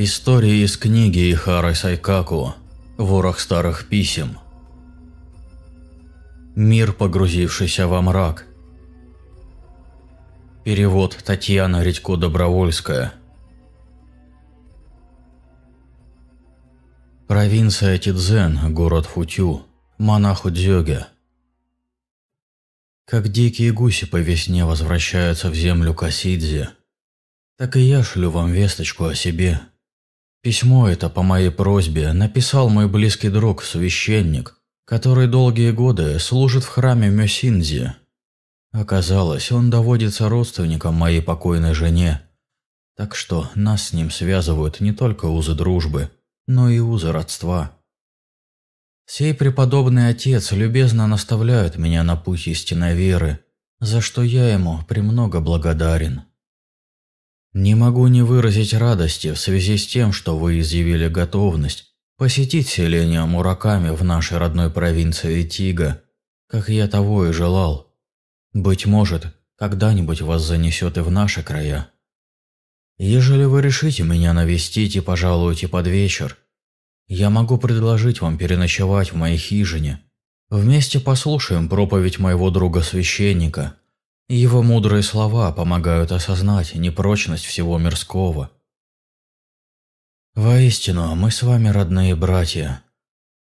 Истории из книги Ихары Сайкаку «Ворох старых писем». Мир, погрузившийся во мрак. Перевод Татьяна Редько-Добровольская. Провинция Тидзен, город Футю, монаху Дзёге. Как дикие гуси по весне возвращаются в землю Касидзе, так и я шлю вам весточку о себе – Письмо это по моей просьбе написал мой близкий друг, священник, который долгие годы служит в храме Мёсинзи. Оказалось, он доводится родственником моей покойной жене, так что нас с ним связывают не только узы дружбы, но и узы родства. Сей преподобный отец любезно наставляет меня на путь истинной веры, за что я ему премного благодарен. Не могу не выразить радости в связи с тем, что вы изъявили готовность посетить селение Мураками в нашей родной провинции Тига, как я того и желал. Быть может, когда-нибудь вас занесет и в наши края. Ежели вы решите меня навестить и пожалуете под вечер, я могу предложить вам переночевать в моей хижине. Вместе послушаем проповедь моего друга-священника – его мудрые слова помогают осознать непрочность всего мирского. Воистину, мы с вами родные братья,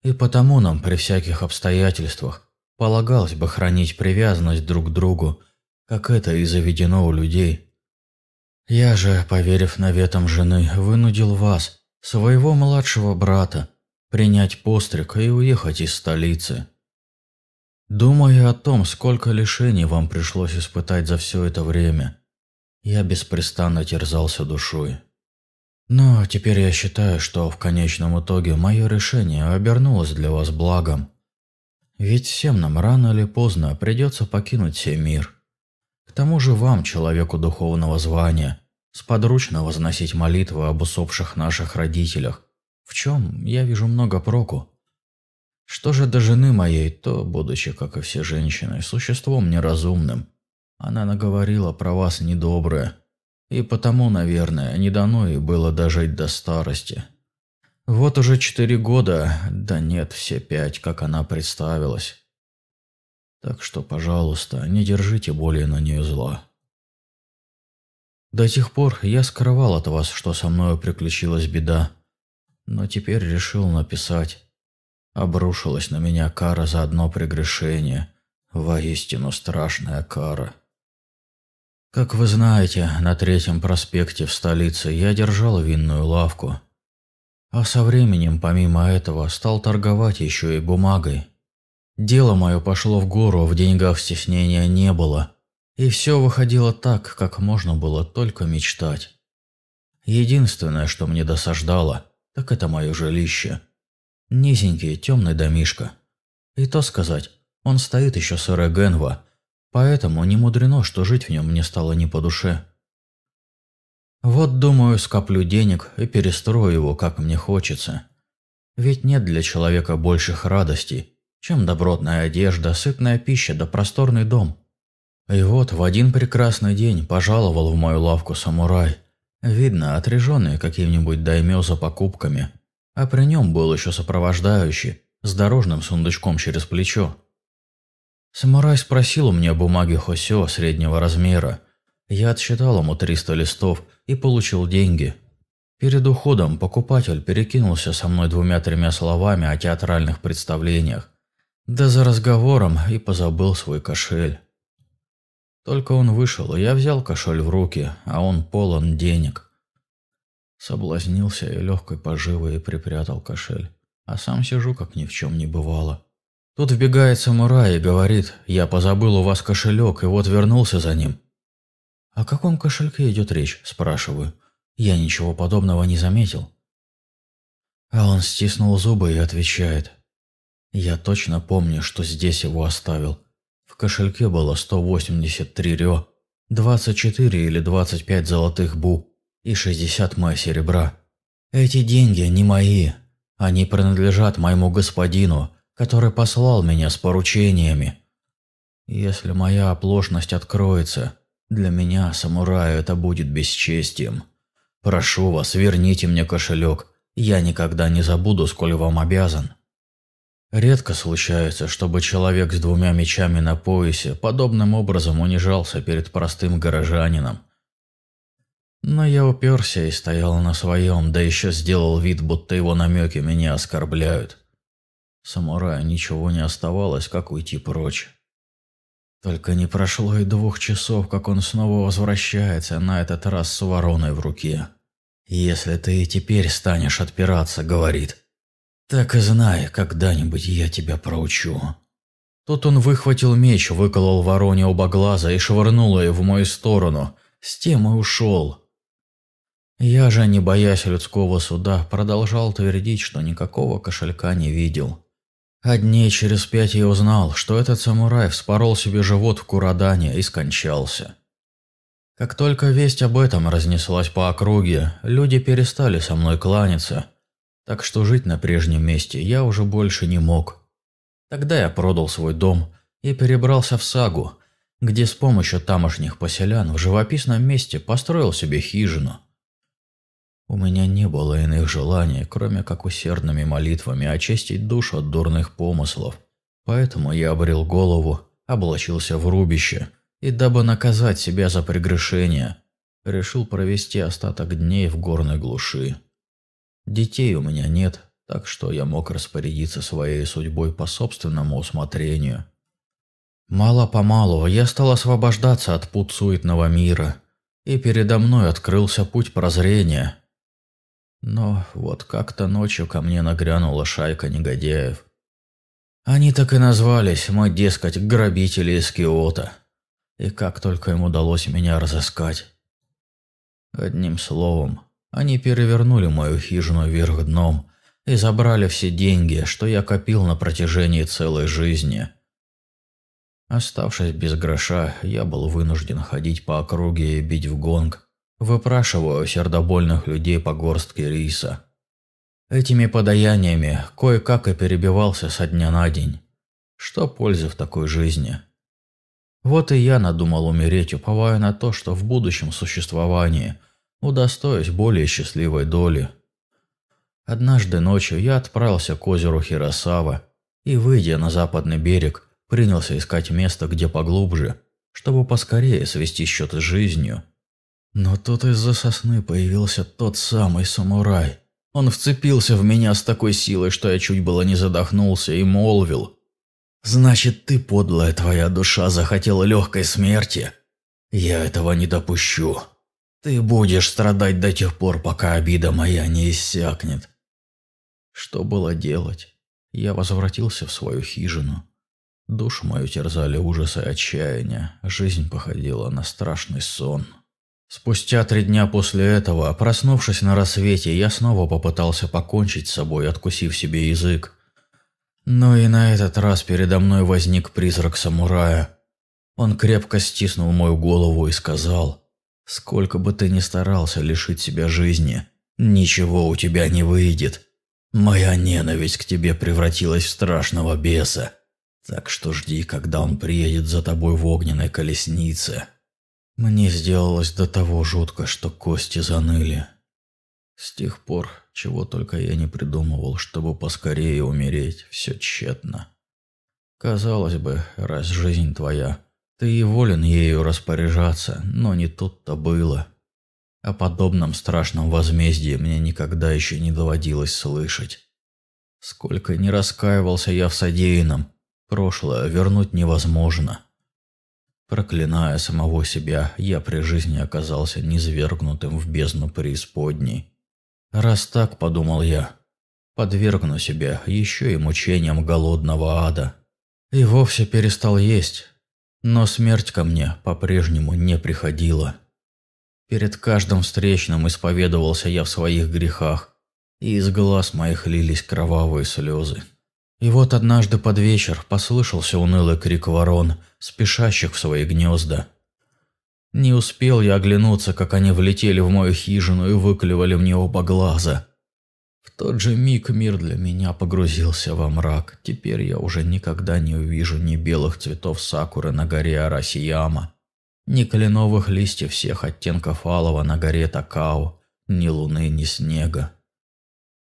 и потому нам при всяких обстоятельствах полагалось бы хранить привязанность друг к другу, как это и заведено у людей. Я же, поверив наветам жены, вынудил вас, своего младшего брата, принять постриг и уехать из столицы. Думая о том, сколько лишений вам пришлось испытать за все это время, я беспрестанно терзался душой. Но теперь я считаю, что в конечном итоге мое решение обернулось для вас благом. Ведь всем нам рано или поздно придется покинуть сей мир. К тому же вам, человеку духовного звания, сподручно возносить молитвы об усопших наших родителях, в чем я вижу много проку. Что же до жены моей, то, будучи, как и все женщины, существом неразумным, она наговорила про вас недоброе, и потому, наверное, не дано ей было дожить до старости. Вот уже четыре года, да нет, все пять, как она представилась. Так что, пожалуйста, не держите более на нее зла. До тех пор я скрывал от вас, что со мною приключилась беда, но теперь решил написать. Обрушилась на меня кара за одно прегрешение. Воистину страшная кара. Как вы знаете, на Третьем проспекте в столице я держал винную лавку. А со временем, помимо этого, стал торговать еще и бумагой. Дело мое пошло в гору, в деньгах стеснения не было. И все выходило так, как можно было только мечтать. Единственное, что мне досаждало, так это мое жилище – Низенький, темный домишко. И то сказать, он стоит еще с эры Генва, поэтому не мудрено, что жить в нем мне стало не по душе. Вот, думаю, скоплю денег и перестрою его, как мне хочется. Ведь нет для человека больших радостей, чем добротная одежда, сытная пища да просторный дом. И вот в один прекрасный день пожаловал в мою лавку самурай, видно, отряженный каким-нибудь даймё за покупками – а при нем был еще сопровождающий с дорожным сундучком через плечо. Самурай спросил у меня бумаги Хосё среднего размера. Я отсчитал ему 300 листов и получил деньги. Перед уходом покупатель перекинулся со мной двумя-тремя словами о театральных представлениях. Да за разговором и позабыл свой кошель. Только он вышел, и я взял кошель в руки, а он полон денег. Соблазнился и легкой поживой припрятал кошель. А сам сижу, как ни в чем не бывало. Тут вбегает самурай и говорит, я позабыл у вас кошелек и вот вернулся за ним. «О каком кошельке идет речь?» – спрашиваю. Я ничего подобного не заметил. А он стиснул зубы и отвечает. Я точно помню, что здесь его оставил. В кошельке было 183 рё, 24 или 25 золотых бу и 60 май серебра. Эти деньги не мои. Они принадлежат моему господину, который послал меня с поручениями. Если моя оплошность откроется, для меня, самурая, это будет бесчестием. Прошу вас, верните мне кошелек. Я никогда не забуду, сколь вам обязан. Редко случается, чтобы человек с двумя мечами на поясе подобным образом унижался перед простым горожанином. Но я уперся и стоял на своем, да еще сделал вид, будто его намеки меня оскорбляют. Самураю ничего не оставалось, как уйти прочь. Только не прошло и двух часов, как он снова возвращается, на этот раз с вороной в руке. «Если ты и теперь станешь отпираться», — говорит, — «так и знай, когда-нибудь я тебя проучу». Тут он выхватил меч, выколол вороне оба глаза и швырнул ее в мою сторону. С тем и ушел. Я же, не боясь людского суда, продолжал твердить, что никакого кошелька не видел. А дней через пять я узнал, что этот самурай вспорол себе живот в Курадане и скончался. Как только весть об этом разнеслась по округе, люди перестали со мной кланяться, так что жить на прежнем месте я уже больше не мог. Тогда я продал свой дом и перебрался в Сагу, где с помощью тамошних поселян в живописном месте построил себе хижину. У меня не было иных желаний, кроме как усердными молитвами очистить душу от дурных помыслов. Поэтому я обрел голову, облачился в рубище, и дабы наказать себя за прегрешение, решил провести остаток дней в горной глуши. Детей у меня нет, так что я мог распорядиться своей судьбой по собственному усмотрению. Мало-помалу я стал освобождаться от пут суетного мира, и передо мной открылся путь прозрения – но вот как-то ночью ко мне нагрянула шайка негодяев. Они так и назвались, мы, дескать, грабители из Киота. И как только им удалось меня разыскать. Одним словом, они перевернули мою хижину вверх дном и забрали все деньги, что я копил на протяжении целой жизни. Оставшись без гроша, я был вынужден ходить по округе и бить в гонг, Выпрашиваю сердобольных людей по горстке риса. Этими подаяниями кое-как и перебивался со дня на день. Что пользы в такой жизни? Вот и я надумал умереть, уповая на то, что в будущем существовании удостоюсь более счастливой доли. Однажды ночью я отправился к озеру Хиросава и, выйдя на западный берег, принялся искать место, где поглубже, чтобы поскорее свести счеты с жизнью – но тут из-за сосны появился тот самый самурай. Он вцепился в меня с такой силой, что я чуть было не задохнулся и молвил. «Значит, ты, подлая твоя душа, захотела легкой смерти? Я этого не допущу. Ты будешь страдать до тех пор, пока обида моя не иссякнет». Что было делать? Я возвратился в свою хижину. Душу мою терзали ужасы и отчаяния. Жизнь походила на страшный сон. Спустя три дня после этого, проснувшись на рассвете, я снова попытался покончить с собой, откусив себе язык. Но и на этот раз передо мной возник призрак самурая. Он крепко стиснул мою голову и сказал, «Сколько бы ты ни старался лишить себя жизни, ничего у тебя не выйдет. Моя ненависть к тебе превратилась в страшного беса, так что жди, когда он приедет за тобой в огненной колеснице». Мне сделалось до того жутко, что кости заныли. С тех пор, чего только я не придумывал, чтобы поскорее умереть, все тщетно. Казалось бы, раз жизнь твоя, ты и волен ею распоряжаться, но не тут-то было. О подобном страшном возмездии мне никогда еще не доводилось слышать. Сколько не раскаивался я в содеянном, прошлое вернуть невозможно. Проклиная самого себя, я при жизни оказался низвергнутым в бездну преисподней. Раз так, подумал я, подвергну себя еще и мучениям голодного ада. И вовсе перестал есть. Но смерть ко мне по-прежнему не приходила. Перед каждым встречным исповедовался я в своих грехах, и из глаз моих лились кровавые слезы. И вот однажды под вечер послышался унылый крик ворон, спешащих в свои гнезда. Не успел я оглянуться, как они влетели в мою хижину и выклевали мне оба глаза. В тот же миг мир для меня погрузился во мрак. Теперь я уже никогда не увижу ни белых цветов сакуры на горе Арасияма, ни кленовых листьев всех оттенков алого на горе Такао, ни луны, ни снега.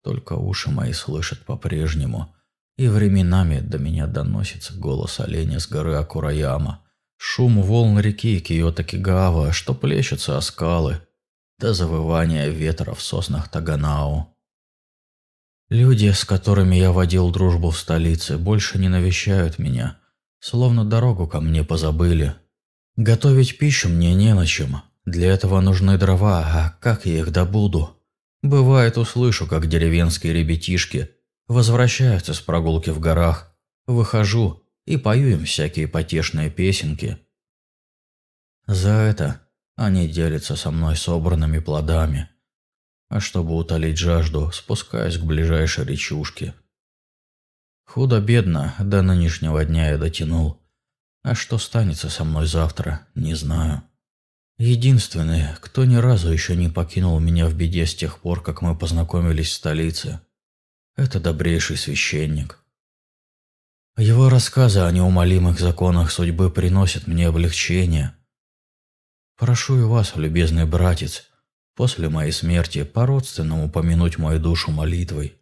Только уши мои слышат по-прежнему, и временами до меня доносится голос оленя с горы Акураяма, шум волн реки Киото-Кигава, что плещутся о скалы, до завывания ветра в соснах Таганау. Люди, с которыми я водил дружбу в столице, больше не навещают меня, словно дорогу ко мне позабыли. Готовить пищу мне не на чем, для этого нужны дрова, а как я их добуду? Бывает, услышу, как деревенские ребятишки возвращаются с прогулки в горах, выхожу и пою им всякие потешные песенки. За это они делятся со мной собранными плодами, а чтобы утолить жажду, спускаюсь к ближайшей речушке. Худо-бедно до нынешнего дня я дотянул, а что станется со мной завтра, не знаю. Единственный, кто ни разу еще не покинул меня в беде с тех пор, как мы познакомились в столице, это добрейший священник. Его рассказы о неумолимых законах судьбы приносят мне облегчение. Прошу и вас, любезный братец, после моей смерти по-родственному помянуть мою душу молитвой.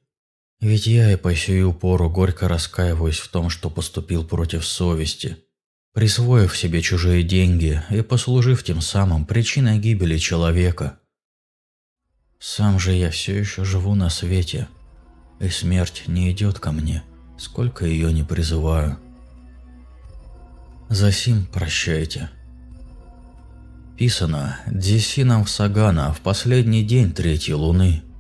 Ведь я и по сию пору горько раскаиваюсь в том, что поступил против совести – присвоив себе чужие деньги и послужив тем самым причиной гибели человека. Сам же я все еще живу на свете, и смерть не идет ко мне, сколько ее не призываю. Засим прощайте. Писано Дзисином в Сагана в последний день третьей луны –